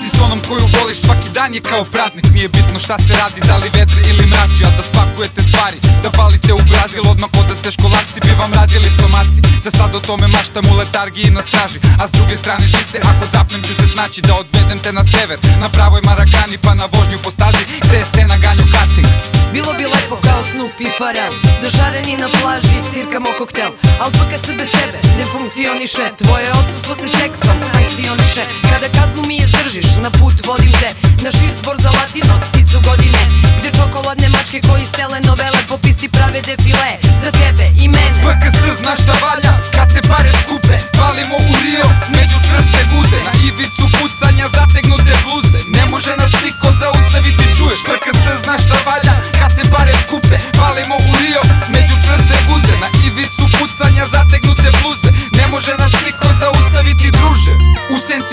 si s onom koju voliš Svaki dan je kao praznik. Nije bitno šta se radi, da li vedre ili mrači Al da spakujete stvari, da palite u Brazil Odmah kod da ste školarci, bi vam radili stomaci Za sad o tome maštam u letargiji na straži. A s druge strane žice, ako zapnem ću se snaći Da odvedem te na sever, na pravoj Marakani Pa na vožnju po stazi, gde se na ganju karting Bilo bi lepo kao Snoop i Pharrell Dožareni na plaži, cirkamo koktel. Al PKS bez tebe ne funkcioniše Tvoje odsustvo se seksom sankcioniše. Kada kaznu zdržiš, na put vodim te Naš izbor za latino, cicu godine Gde čokoladne mačke koji stele novele Po pisti prave defile Za tebe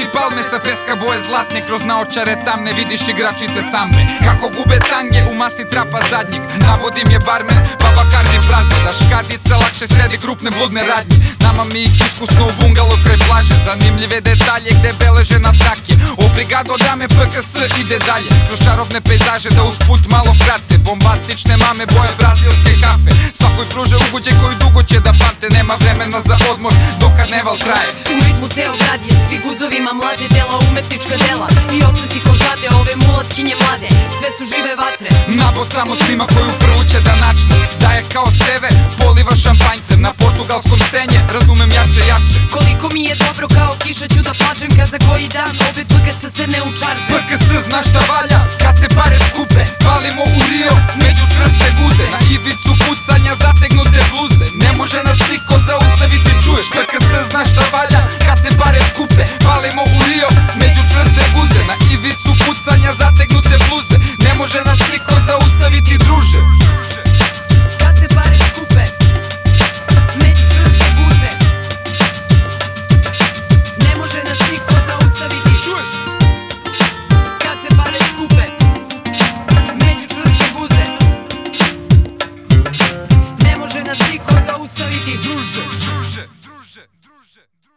Senci palme sa peska boje zlatne Kroz naočare tamne vidiš igračice sambe Kako gube tange u masi trapa zadnjeg Navodim je barmen, pa bakardi prazne Da škadice lakše sredi grupne bludne radnje. Nama mi ih iskusno u bungalo kraj plaže Zanimljive detalje gde beleže na trake brigado dame PKS ide dalje Kroz čarobne pejzaže da usput malo prate. Bombastične mame boje brazilske kafe Svakoj pruže ugođe koju dugo će da pamte Nema vremena za odmor dok karneval traje. U ritmu ceo grad je svi guzovima mlade dela Umetnička dela. I osmesi kožade Ove mulatkinje mlade, sve su žive vatre. Nabod samo snima koju prvu će da načne. Daje kao seve, poliva šampanjcem Na portugalskom stenje, razumem jače jače. Koliko mi je dobro kao kiša ću da plačem Kad za koji dan opet PKS se ne učarte PKS zna šta valja, kad se pare skupe Valimo u Rio, među čvrste guze. Na ivicu pucanja zategnute bluze. Ne može nas niko zaustaviti, čuješ? PKS zna šta valja, kad se pare skupe Valimo u Rio, među čvrste guze. Na ivicu pucanja zategnute Друг...